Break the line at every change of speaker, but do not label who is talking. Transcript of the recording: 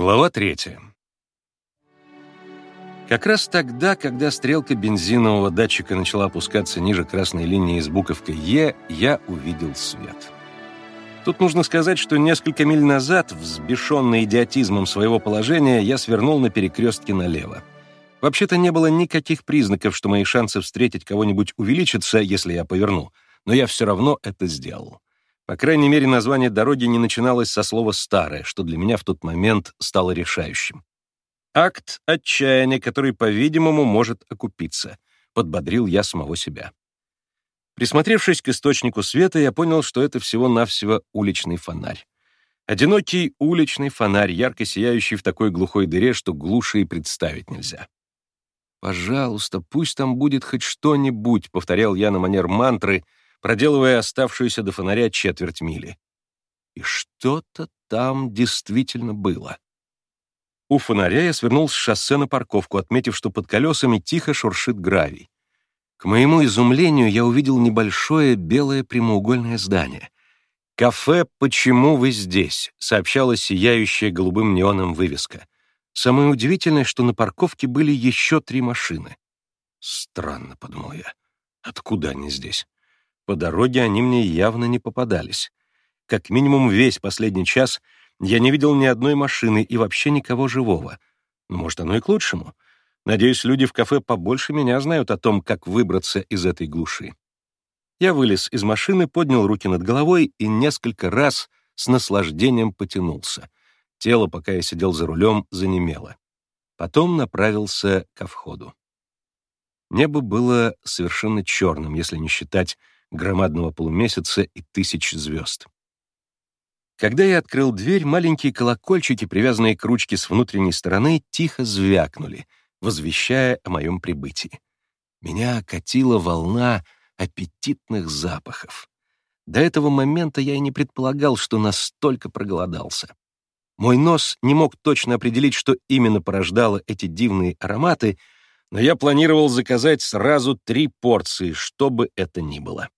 Глава третья. Как раз тогда, когда стрелка бензинового датчика начала опускаться ниже красной линии с буковкой «Е», я увидел свет. Тут нужно сказать, что несколько миль назад, взбешенный идиотизмом своего положения, я свернул на перекрестке налево. Вообще-то не было никаких признаков, что мои шансы встретить кого-нибудь увеличатся, если я поверну, но я все равно это сделал. По крайней мере, название дороги не начиналось со слова «старое», что для меня в тот момент стало решающим. Акт отчаяния, который, по-видимому, может окупиться, подбодрил я самого себя. Присмотревшись к источнику света, я понял, что это всего-навсего уличный фонарь. Одинокий уличный фонарь, ярко сияющий в такой глухой дыре, что глуше и представить нельзя. «Пожалуйста, пусть там будет хоть что-нибудь», — повторял я на манер мантры — проделывая оставшуюся до фонаря четверть мили. И что-то там действительно было. У фонаря я свернул с шоссе на парковку, отметив, что под колесами тихо шуршит гравий. К моему изумлению я увидел небольшое белое прямоугольное здание. «Кафе «Почему вы здесь?» — сообщала сияющая голубым неоном вывеска. Самое удивительное, что на парковке были еще три машины. «Странно», — подумал я, — «откуда они здесь?» По дороге они мне явно не попадались. Как минимум весь последний час я не видел ни одной машины и вообще никого живого. Но, может, оно и к лучшему. Надеюсь, люди в кафе побольше меня знают о том, как выбраться из этой глуши. Я вылез из машины, поднял руки над головой и несколько раз с наслаждением потянулся. Тело, пока я сидел за рулем, занемело. Потом направился ко входу. Небо было совершенно черным, если не считать громадного полумесяца и тысяч звезд. Когда я открыл дверь, маленькие колокольчики, привязанные к ручке с внутренней стороны, тихо звякнули, возвещая о моем прибытии. Меня окатила волна аппетитных запахов. До этого момента я и не предполагал, что настолько проголодался. Мой нос не мог точно определить, что именно порождало эти дивные ароматы, но я планировал заказать сразу три порции, что бы это ни было.